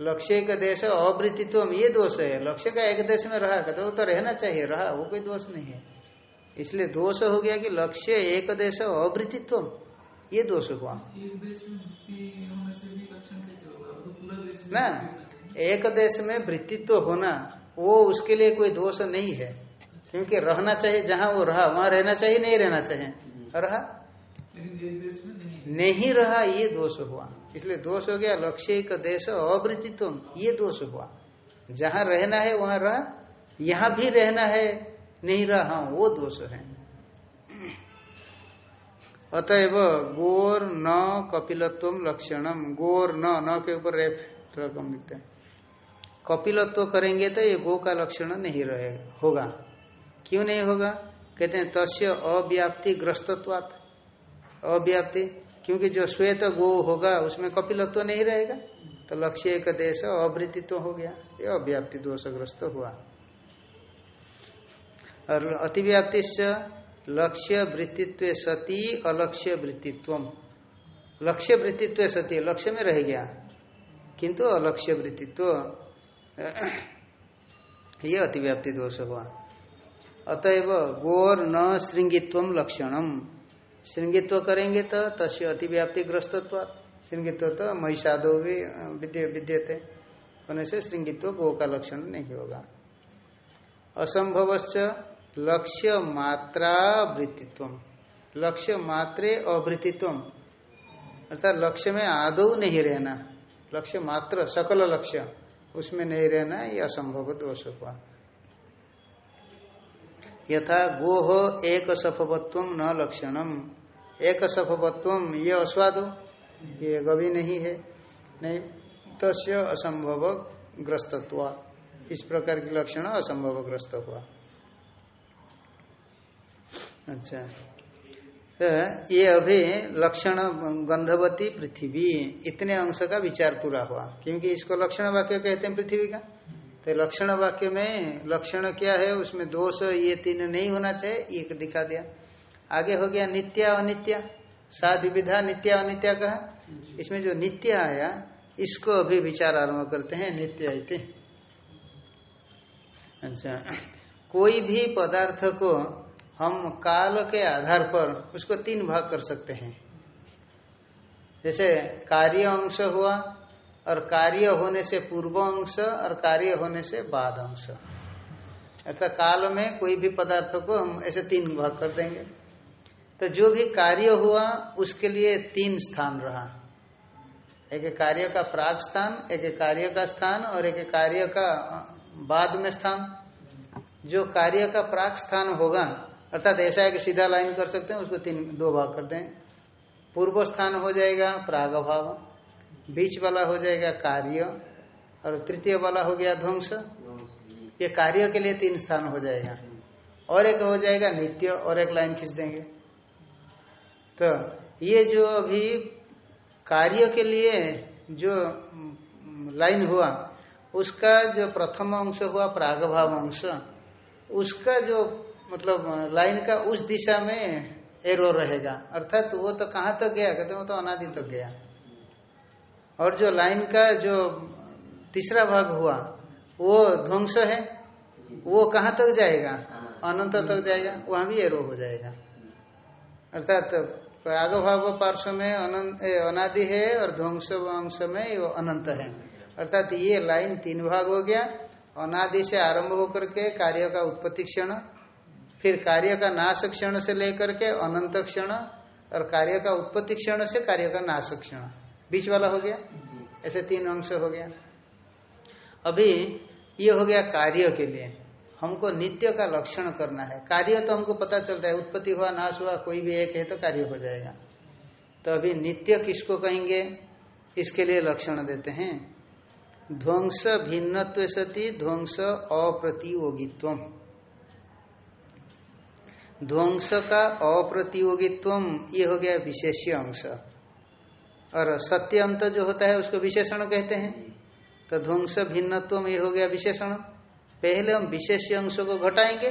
लक्ष्य का देश अवृत्तित्व ये दोष है। लक्ष्य का एक देश में रहा तो वो तो रहना चाहिए रहा वो कोई दोष नहीं है। इसलिए दोष हो गया कि लक्ष्य एक देश अवृत्तित्व ये दोष हुआ ना एक देश में वृत्तित्व होना वो उसके लिए कोई दोष नहीं है। क्योंकि रहना चाहिए जहाँ वो रहा वहाँ रहना चाहिए नहीं रहना चाहिए। रहा? नहीं रहा ये दोष हुआ। इसलिए दोष हो गया लक्ष्य का देश अवृत्तित्व ये दोष हुआ। जहाँ रहना है वहाँ रहा। यहाँ भी रहना है नहीं रहा हाँ वो दोष है। अतएव गोर न कपिलत्व लक्षणम गोर न न के ऊपर रेफ रकम लिखते हैं। कपिलत्व करेंगे तो ये गो का लक्षण नहीं रहेगा होगा। क्यों नहीं होगा? कहते हैं, तस्य अव्याप्ति ग्रस्तत्वात। अव्याप्ति, क्योंकि जो श्वेत गो होगा, उसमें कपिलत्व नहीं रहेगा। तो लक्ष्य एक देश अवृत्तित्व हो गया। ये अव्याप्ति दोषग्रस्त हुआ। और अतिव्याप्ति लक्ष्य वृत्तित्व सती, अलक्ष्य वृत्तित्व लक्ष्य वृत्तित्व सती, लक्ष्य में रह गया। किंतु अलक्ष्य वृत्तित्व, ये अतिव्याप्ति दोष हुआ। अतएव गोर न श्रृंगित्व लक्षणम। श्रृंगित्व करेंगे तो तस्य अतिव्याप्ति ग्रस्तत्व श्रृंगित्व तो महिषादो भी, विद्य, विद्यते। होने से श्रृंगित्व गो का लक्षण नहीं होगा। असंभवश्च लक्ष्य मात्रा वृत्तित्व लक्ष्य मात्रे अवृत्तित्व अर्थात लक्ष्य में आदौ नहीं रहना। लक्ष्य मात्र सकल लक्ष्य। उसमें नहीं रहना ये असंभव दोष हुआ। यथा गोह एक सफवत्व न लक्षणम। एक सफवत्व ये अस्वादो ये कभी नहीं है। नहीं, तस्य असंभव ग्रस्तत्व। इस प्रकार के लक्षण असंभव ग्रस्त हुआ। अच्छा। तो ये अभी लक्षण गंधवती पृथ्वी, इतने अंश का विचार पूरा हुआ। क्योंकि इसको लक्षण वाक्य कहते हैं पृथ्वी का। तो लक्षण वाक्य में लक्षण क्या है, उसमें दोष ये तीन नहीं होना चाहिए, एक दिखा दिया। आगे हो गया नित्य अनित्य। साधु विधा नित्य अनित्य कहा। इसमें जो नित्य आया, इसको अभी विचार आरंभ करते हैं, नित्य इति। अच्छा। कोई भी पदार्थ को हम काल के आधार पर उसको तीन भाग कर सकते हैं। जैसे कार्य अंश हुआ और कार्य होने से पूर्व अंश और कार्य होने से बाद अंश। अर्थात काल में कोई भी पदार्थ को हम ऐसे तीन भाग कर देंगे। तो जो भी कार्य हुआ, उसके लिए तीन स्थान रहा। एक कार्य का प्राग स्थान, एक कार्य का स्थान और एक कार्य का बाद में स्थान। जो कार्य का प्राग स्थान होगा अर्थात ऐसा है कि सीधा लाइन कर सकते हैं, उसको तीन, दो भाग कर हैं पूर्व स्थान हो जाएगा प्राग भाव बीच वाला हो जाएगा कार्य, और तृतीय वाला हो गया ध्वंस। ये कार्य के लिए तीन स्थान हो जाएगा। और एक हो जाएगा नित्य, और एक लाइन खींच देंगे। तो ये जो अभी कार्य के लिए जो लाइन हुआ, उसका जो प्रथम अंश हुआ, प्रागभाव अंश, उसका जो मतलब लाइन का उस दिशा में एरो रहेगा। अर्थात वो तो कहाँ तक तो गया? कहते वो तो अनादि तक तो गया। और जो लाइन का जो तीसरा भाग हुआ, वो ध्वंस है? वो कहाँ तक तो जाएगा? अनंत तक जाएगा। वहाँ भी एरो हो जाएगा। अर्थात प्रागभाव पार्श्व में अनादि है और ध्वंस अंश में वो अनंत है। अर्थात ये लाइन तीन भाग हो गया। अनादि से आरंभ होकर के कार्य का उत्पत्ति क्षण फिर कार्य का नाश क्षण से लेकर के अनंत क्षण और कार्य का उत्पत्ति क्षण से कार्य का नाश क्षण। बीच वाला हो गया? ऐसे तीन अंश हो गया। अभी ये हो गया कार्य के लिए। हमको नित्य का लक्षण करना है। कार्य तो हमको पता चलता है उत्पत्ति हुआ नाश हुआ कोई भी एक है तो कार्य हो जाएगा। तो अभी नित्य किसको कहेंगे? इसके लिए लक्षण देते हैं। ध्वंस भिन्नत्व सती ध्वंस अप्रतियोगित्व ध्वंस का अप्रतियोगित्व ये हो गया विशेष्य अंश। और सत्य अंत जो होता है, उसको विशेषण कहते हैं। तो ध्वंस भिन्नत्व ये हो गया विशेषण। पहले हम विशेष अंशों को घटाएँगे।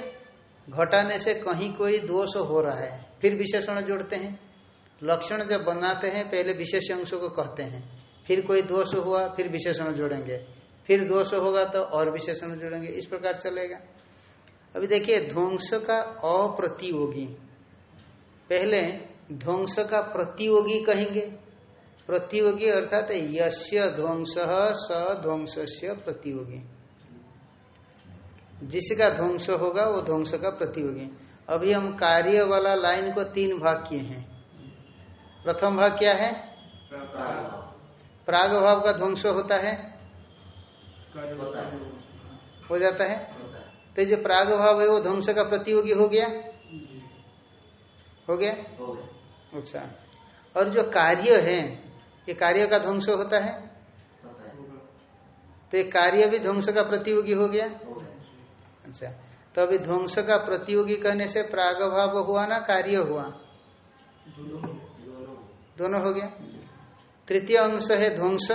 घटाने से कहीं कोई दोष हो रहा है, फिर विशेषण जोड़ते हैं। लक्षण जब बनाते हैं, पहले विशेष अंशों को कहते हैं। फिर कोई दोष हुआ, फिर विशेषण जोड़ेंगे। फिर दोष होगा तो और विशेषण जोड़ेंगे। इस प्रकार चलेगा। अभी देखिए ध्वंस का अप्रतियोगी। पहले ध्वंस का प्रतियोगी कहेंगे। प्रतियोगी अर्थात यश्य ध्वंस स ध्वंस से प्रतियोगी। जिसका ध्वंस होगा वो ध्वंस का प्रतियोगी। अभी हम कार्य वाला लाइन को तीन भाग किए हैं। प्रथम भाग क्या है? प्राग भाव का ध्वंस होता है। हो जाता है। तो जो प्राग भाव है वो ध्वंस का प्रतियोगी हो गया? हो गया? अच्छा। और जो कार्य है ये कार्य का ध्वंस होता है? तो ये कार्य भी ध्वंस का प्रतियोगी हो गया? अच्छा। तो अभी ध्वंस का प्रतियोगी कहने से प्राग भाव हुआ ना कार्य हुआ? दोनों हो गया। तृतीय अंश है ध्वंस।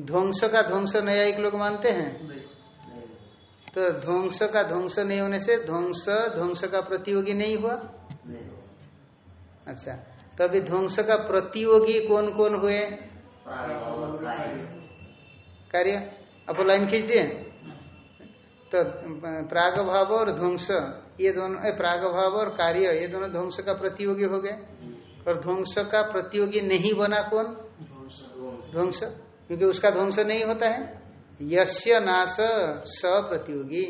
ध्वंस का ध्वंस नया एक लोग मानते हैं? तो ध्वंस का ध्वंस नहीं होने से ध्वंस ध्वंस का प्रतियोगी नहीं हुआ? अच्छा तो अभी ध्वंस का प्रतियोगी कौन कौन हुए? कार्य? आप लाइन खींच दिए? तो प्राग भाव और ध्वंस ये दोनों प्राग भाव और कार्य ये दोनों ध्वंस का प्रतियोगी हो गए। और ध्वंस का प्रतियोगी नहीं बना कौन? ध्वंस क्योंकि उसका ध्वंस नहीं होता है। यश्य नाश स प्रतियोगी।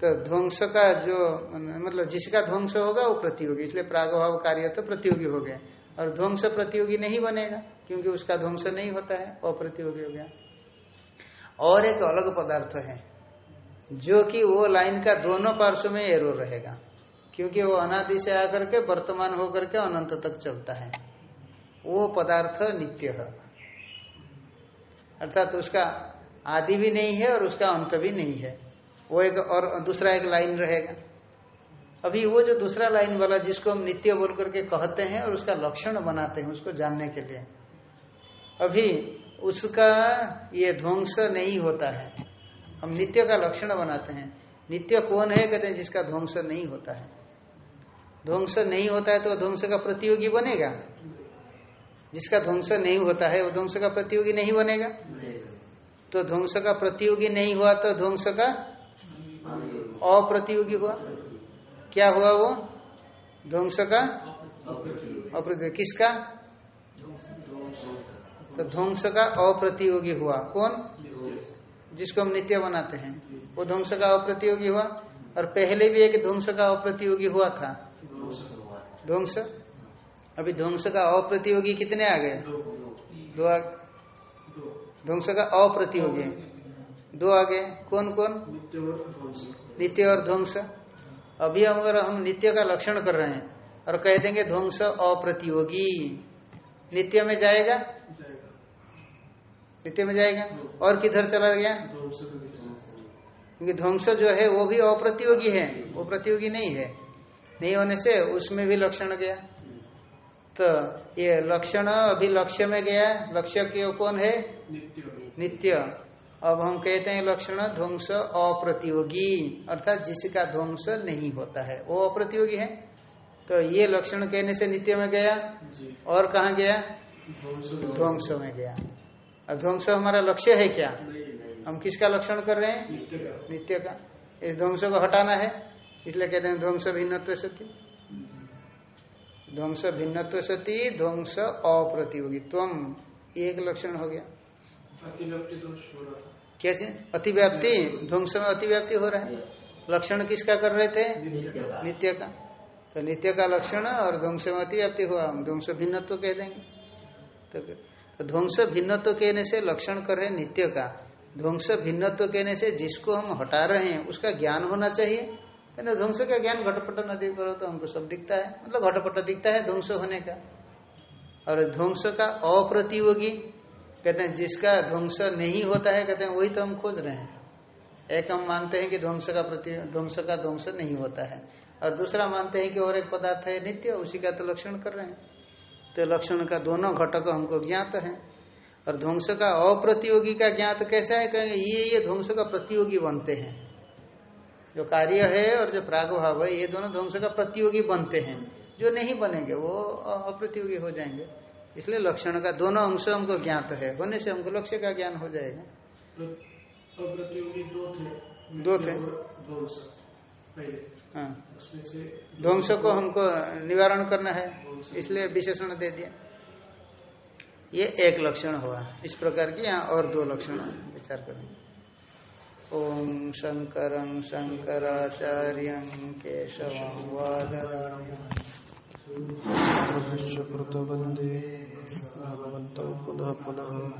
तो ध्वंस का जो मतलब जिसका ध्वंस होगा वो प्रतियोगी, इसलिए प्रागभाव कार्य तो प्रतियोगी हो गया। और ध्वंस प्रतियोगी नहीं बनेगा, क्योंकि उसका ध्वंस नहीं होता है, अप्रतियोगी हो गया। और एक अलग पदार्थ है, जो कि वो लाइन का दोनों पार्श्व में एरो रहेगा, क्योंकि वो अनादि से आकर के वर्तमान होकर के अनंत तक चलता है। वो पदार्थ नित्य है। अर्थात तो उसका आदि भी नहीं है और उसका अंत भी नहीं है। वो एक और, दूसरा एक लाइन रहेगा। अभी वो जो दूसरा लाइन वाला जिसको हम नित्य बोल करके कहते हैं और उसका लक्षण बनाते हैं, उसको जानने के लिए। अभी उसका ये ध्वंस नहीं होता है। हम नित्य का लक्षण बनाते हैं। नित्य कौन है, कहते हैं, जिसका ध्वंस नहीं होता है। ध्वंस नहीं होता है तो ध्वंस का प्रतियोगी बनेगा? जिसका ध्वंस नहीं होता है, वो ध्वंस का प्रतियोगी नहीं बनेगा? तो ध्वंस का प्रतियोगी नहीं हुआ तो ध्वंस का अप्रतियोगी हुआ? क्या हुआ वो? ध्वंस का अप्रतियोगी। किसका? तो ध्वंस का अप्रतियोगी हुआ। कौन? जिसको हम नित्य बनाते हैं। वो ध्वंस का अप्रतियोगी हुआ। और पहले भी एक ध्वंस का अप्रतियोगी हुआ था। ध्वंस? अभी ध्वंस का अप्रतियोगी कितने आ गए? दो ध्वंस का अप्रतियोगी दो आगे कौन कौन? नित्य और ध्वंस। अभी हम अगर हम नित्य का लक्षण कर रहे हैं और कह देंगे ध्वंस अप्रतियोगी नित्य में जाएगा? नित्य में जाएगा? और किधर चला गया। क्योंकि ध्वंस जो है वो भी अप्रतियोगी है वो प्रतियोगी नहीं है। नहीं होने से उसमें भी लक्षण गया। तो ये लक्षण अभी लक्ष्य में गया लक्ष्य क्यों कौन है? नित्य। अब हम कहते हैं लक्षण ध्वंस अप्रतियोगी। अर्थात जिसका ध्वंस नहीं होता है वो अप्रतियोगी है। तो ये लक्षण कहने से नित्य में गया। जी। और कहा गया? ध्वंस में। गया। और ध्वंस हमारा लक्ष्य है क्या? नहीं हम किसका लक्षण कर रहे हैं? नित्य का। इस ध्वंस को हटाना है। इसलिए कहते हैं ध्वंस भिन्नत्व सती ध्वंस भिन्नत्व सती ध्वंस अप्रतियोगी तुम एक लक्षण हो गया। हो क्या अतिव्याप्ति? ध्वंस में अतिव्याप्ति हो रहा है? लक्षण किसका कर रहे थे? नित्य का। तो नित्य का लक्षण और ध्वंस में अतिव्याप्ति हुआ। हम ध्वंस भिन्नत्व कह देंगे। तो, तो ध्वंस भिन्नत्व कहने से लक्षण कर रहे नित्य का। ध्वंस भिन्नत्व कहने से जिसको हम हटा रहे हैं उसका ज्ञान होना चाहिए। कहते ध्वंस का ज्ञान घटपट नदी करो तो हमको सब दिखता है। मतलब घटपट दिखता है ध्वंस होने का। और ध्वंस का अप्रतियोगी, कहते हैं, जिसका ध्वंस नहीं होता है, कहते हैं, वही तो हम खोज रहे हैं। एक हम मानते हैं कि ध्वंस का प्रति, ध्वंस का ध्वंस नहीं होता है। और दूसरा मानते हैं कि और एक पदार्थ है नित्य, उसी का तो लक्षण कर रहे हैं। तो लक्षण का दोनों घटक हमको ज्ञात है। और ध्वंस का अप्रतियोगी का ज्ञात कैसा है? कहेंगे, ये ये ध्वंस का प्रतियोगी बनते हैं। जो कार्य है और जो प्रागभाव है ये दोनों ध्वंस का प्रतियोगी बनते हैं। जो नहीं बनेंगे वो अप्रतियोगी हो जाएँगे। इसलिए लक्षण का दोनों अंश हमको ज्ञात है। होने से हमको लक्ष्य का ज्ञान हो जाएगा। अप्रतियोगी दो थे। दो थे। ध्वंस। हाँ। ध्वंस को हमको निवारण करना है। इसलिए विशेषण दे दिया। ये एक लक्षण हुआ। इस प्रकार की यहाँ और दो लक्षण विचार करेंगे। ओम शंकर शंकराचार्य केशव कृतवंदे भगवन्तौ पुनः पुनः।